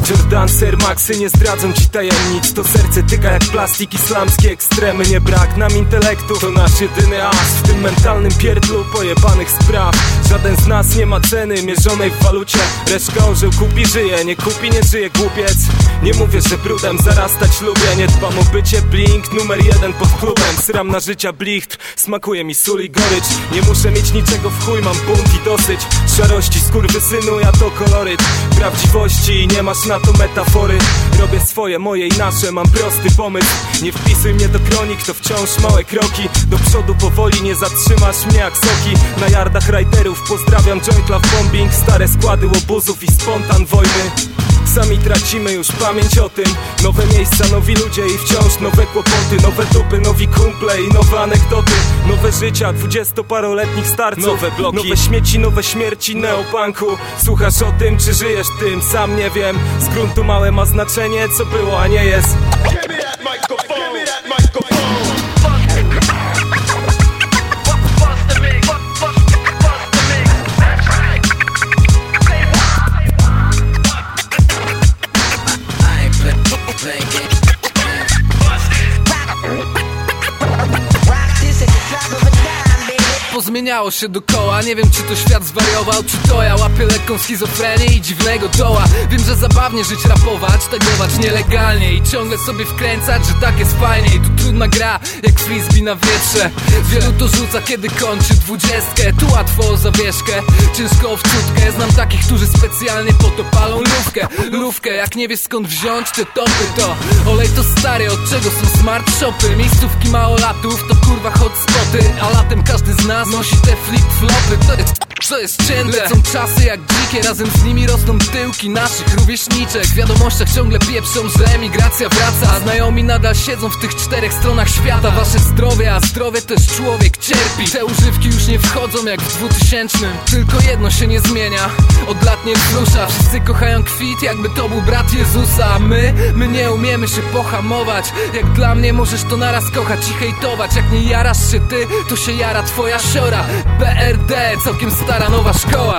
Jordan, Air Maxy nie zdradzą ci tajemnic. To serce tyka jak plastik islamskie ekstremy. Nie brak nam intelektu, to nasz jedyny as W tym mentalnym pierdlu pojebanych spraw Żaden z nas nie ma ceny mierzonej w walucie Reszka orzeł kupi, żyje, nie kupi, nie żyje głupiec. Nie mówię, że brudem zarastać lubię Nie dbam o bycie blink, numer jeden pod klubem. Syram na życia blicht, smakuje mi sól i gorycz. Nie muszę mieć niczego w chuj, mam bunt i dosyć. Szarości, synu, ja to koloryt. Prawdziwości, nie masz na to metafory. Robię swoje, moje i nasze, mam prosty pomysł. Nie wpisuj mnie do kronik, to wciąż małe kroki. Do przodu powoli, nie zatrzymasz mnie jak soki. Na yardach riderów pozdrawiam Joint Love Bombing Stare składy łobuzów i spontan wojny. Sami tracimy już pamięć o tym. Nowe miejsca, nowi ludzie i wciąż nowe kłopoty. Nowe dupy, nowi kumple i nowe anegdoty. Nowe życia dwudziestoparoletnich starców. Nowe bloki, nowe śmieci, nowe śmierci neopunku. Słuchasz o tym, czy żyjesz tym? Sam nie wiem. Z gruntu małe ma znaczenie, co było, a nie jest pozmieniało się dokoła. Nie wiem czy to świat zwariował, czy to ja łapię lekką schizofrenię i dziwnego doła. Wiem, że zabawnie żyć rapować, tagować nielegalnie I ciągle sobie wkręcać, że tak jest fajnie. I tu trudna gra, jak frisbee na wietrze. Wielu to rzuca, kiedy kończy dwudziestkę. Tu łatwo o zawieszkę, ciężko o wczutkę Znam takich, którzy specjalnie po to palą lówkę Lówkę, jak nie wiesz skąd wziąć te topy to Olej to stary, od czego są smart shopy? Miejscówki małolatów to kurwa A latem każdy z nas nosi te flip-flopy To jest, cięte Lecą czasy jak dzikie, razem z nimi rosną tyłki naszych rówieśniczek. W wiadomościach ciągle pieprzą, że emigracja wraca. A znajomi nadal siedzą w tych czterech stronach świata. Wasze zdrowie, a zdrowie też człowiek cierpi. Te używki już nie wchodzą jak w dwutysięcznym. Tylko jedno się nie zmienia, od lat nie wzrusza. Wszyscy kochają kwit, jakby to był brat Jezusa. A my, my nie umiemy się pohamować. Jak dla mnie możesz to naraz kochać i hejtować. Jak nie jarasz się ty, to się jara twoja siora. BRD, całkiem stara nowa szkoła